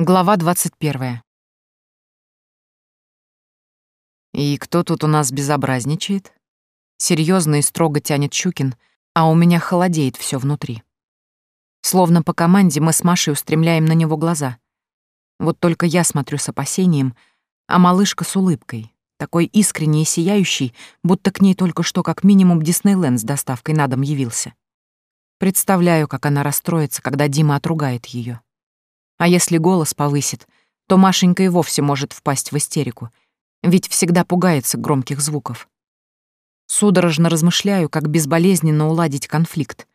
Глава 21. «И кто тут у нас безобразничает?» Серьезно и строго тянет Щукин, а у меня холодеет все внутри. Словно по команде мы с Машей устремляем на него глаза. Вот только я смотрю с опасением, а малышка с улыбкой, такой искренней и сияющей, будто к ней только что как минимум Диснейленд с доставкой на дом явился. Представляю, как она расстроится, когда Дима отругает ее. А если голос повысит, то Машенька и вовсе может впасть в истерику, ведь всегда пугается громких звуков. Судорожно размышляю, как безболезненно уладить конфликт.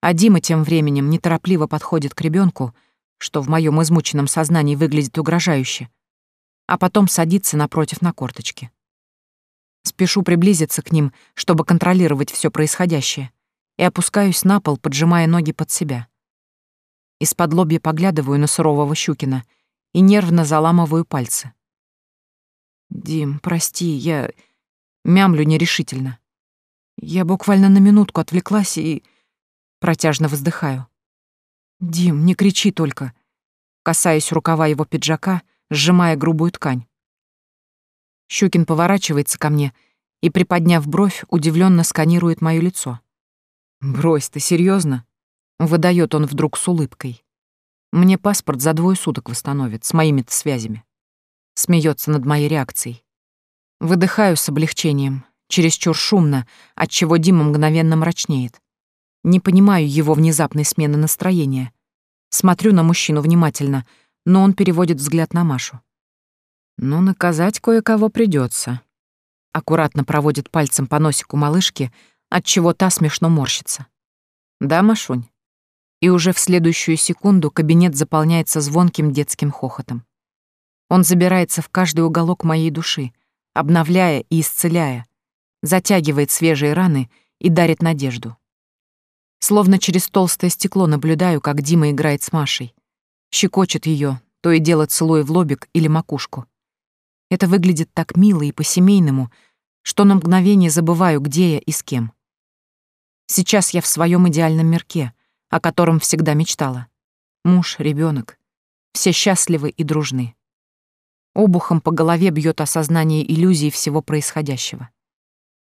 А Дима тем временем неторопливо подходит к ребенку, что в моем измученном сознании выглядит угрожающе, а потом садится напротив на корточки. Спешу приблизиться к ним, чтобы контролировать все происходящее, и опускаюсь на пол, поджимая ноги под себя. Из-под лобья поглядываю на сурового Щукина и нервно заламываю пальцы. «Дим, прости, я...» Мямлю нерешительно. Я буквально на минутку отвлеклась и... Протяжно вздыхаю. «Дим, не кричи только!» Касаюсь рукава его пиджака, сжимая грубую ткань. Щукин поворачивается ко мне и, приподняв бровь, удивленно сканирует мое лицо. «Брось, ты серьезно? Выдает он вдруг с улыбкой. Мне паспорт за двое суток восстановит, с моими-то связями. Смеется над моей реакцией. Выдыхаю с облегчением, чересчур шумно, отчего Дима мгновенно мрачнеет. Не понимаю его внезапной смены настроения. Смотрю на мужчину внимательно, но он переводит взгляд на Машу. Но наказать кое-кого придется. Аккуратно проводит пальцем по носику малышки, отчего та смешно морщится. Да, Машунь? и уже в следующую секунду кабинет заполняется звонким детским хохотом. Он забирается в каждый уголок моей души, обновляя и исцеляя, затягивает свежие раны и дарит надежду. Словно через толстое стекло наблюдаю, как Дима играет с Машей. Щекочет ее, то и дело целуя в лобик или макушку. Это выглядит так мило и по-семейному, что на мгновение забываю, где я и с кем. Сейчас я в своем идеальном мирке — о котором всегда мечтала. Муж, ребенок, Все счастливы и дружны. Обухом по голове бьет осознание иллюзии всего происходящего.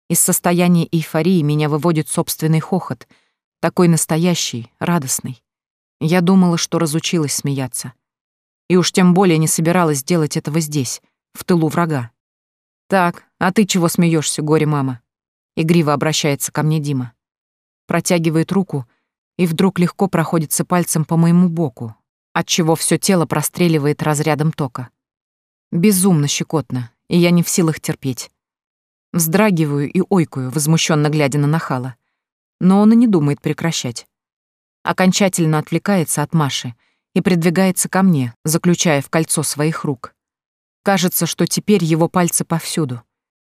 Из состояния эйфории меня выводит собственный хохот, такой настоящий, радостный. Я думала, что разучилась смеяться. И уж тем более не собиралась делать этого здесь, в тылу врага. «Так, а ты чего смеешься, горе-мама?» Игриво обращается ко мне Дима. Протягивает руку, и вдруг легко проходится пальцем по моему боку, отчего все тело простреливает разрядом тока. Безумно щекотно, и я не в силах терпеть. Вздрагиваю и ойкую, возмущенно глядя на нахала. Но он и не думает прекращать. Окончательно отвлекается от Маши и придвигается ко мне, заключая в кольцо своих рук. Кажется, что теперь его пальцы повсюду.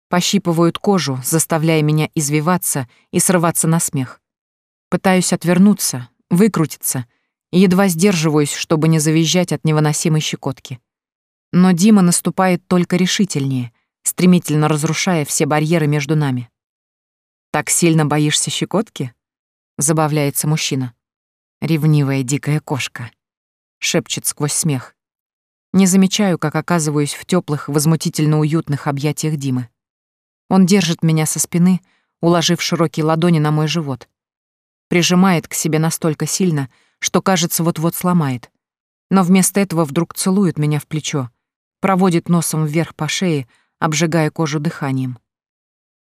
Пощипывают кожу, заставляя меня извиваться и срываться на смех. Пытаюсь отвернуться, выкрутиться, и едва сдерживаюсь, чтобы не завизжать от невыносимой щекотки. Но Дима наступает только решительнее, стремительно разрушая все барьеры между нами. «Так сильно боишься щекотки?» — забавляется мужчина. «Ревнивая дикая кошка», — шепчет сквозь смех. Не замечаю, как оказываюсь в теплых, возмутительно уютных объятиях Димы. Он держит меня со спины, уложив широкие ладони на мой живот, прижимает к себе настолько сильно, что, кажется, вот-вот сломает. Но вместо этого вдруг целует меня в плечо, проводит носом вверх по шее, обжигая кожу дыханием.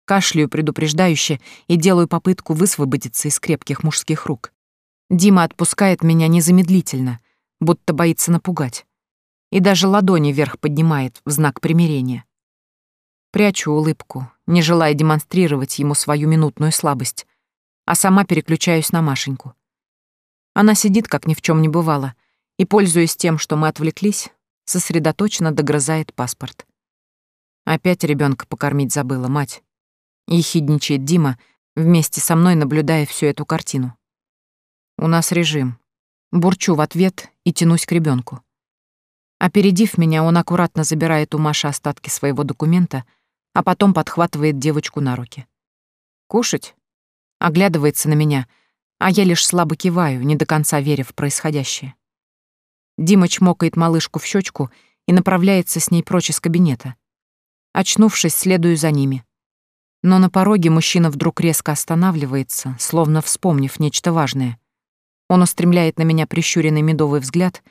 Кашляю предупреждающе и делаю попытку высвободиться из крепких мужских рук. Дима отпускает меня незамедлительно, будто боится напугать. И даже ладони вверх поднимает в знак примирения. Прячу улыбку, не желая демонстрировать ему свою минутную слабость, а сама переключаюсь на Машеньку. Она сидит, как ни в чем не бывало, и, пользуясь тем, что мы отвлеклись, сосредоточенно догрызает паспорт. Опять ребенка покормить забыла, мать. И Ехидничает Дима, вместе со мной наблюдая всю эту картину. У нас режим. Бурчу в ответ и тянусь к ребенку. Опередив меня, он аккуратно забирает у Маши остатки своего документа, а потом подхватывает девочку на руки. «Кушать?» оглядывается на меня, а я лишь слабо киваю, не до конца веря в происходящее. Дима чмокает малышку в щечку и направляется с ней прочь из кабинета. Очнувшись, следую за ними. Но на пороге мужчина вдруг резко останавливается, словно вспомнив нечто важное. Он устремляет на меня прищуренный медовый взгляд,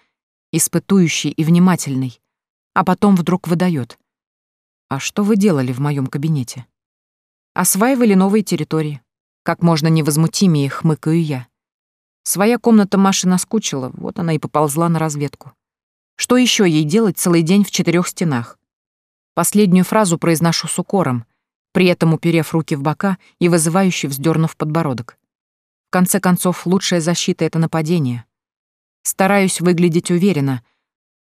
испытующий и внимательный, а потом вдруг выдаёт: «А что вы делали в моем кабинете?» «Осваивали новые территории», как можно невозмутимее хмыкаю я. Своя комната Маши наскучила, вот она и поползла на разведку. Что еще ей делать целый день в четырех стенах? Последнюю фразу произношу с укором, при этом уперев руки в бока и вызывающе вздернув подбородок. В конце концов, лучшая защита — это нападение. Стараюсь выглядеть уверенно,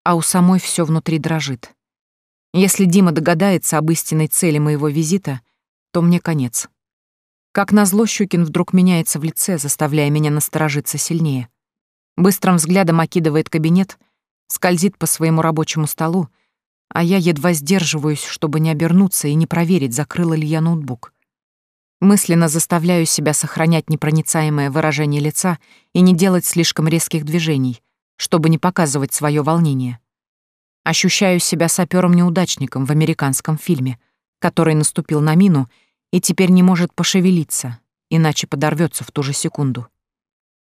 а у самой все внутри дрожит. Если Дима догадается об истинной цели моего визита, то мне конец. Как назло, Щукин вдруг меняется в лице, заставляя меня насторожиться сильнее. Быстрым взглядом окидывает кабинет, скользит по своему рабочему столу, а я едва сдерживаюсь, чтобы не обернуться и не проверить, закрыла ли я ноутбук. Мысленно заставляю себя сохранять непроницаемое выражение лица и не делать слишком резких движений, чтобы не показывать свое волнение. Ощущаю себя сапером неудачником в американском фильме, который наступил на мину — и теперь не может пошевелиться, иначе подорвется в ту же секунду.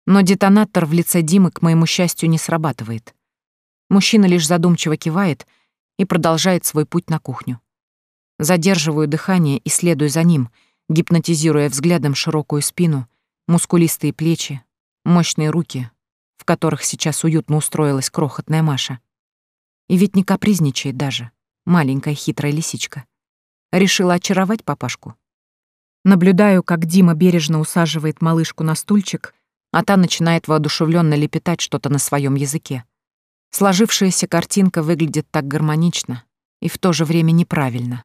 Но детонатор в лице Димы, к моему счастью, не срабатывает. Мужчина лишь задумчиво кивает и продолжает свой путь на кухню. Задерживаю дыхание и следую за ним, гипнотизируя взглядом широкую спину, мускулистые плечи, мощные руки, в которых сейчас уютно устроилась крохотная Маша. И ведь не капризничает даже, маленькая хитрая лисичка. Решила очаровать папашку. Наблюдаю, как Дима бережно усаживает малышку на стульчик, а та начинает воодушевленно лепетать что-то на своем языке. Сложившаяся картинка выглядит так гармонично и в то же время неправильно.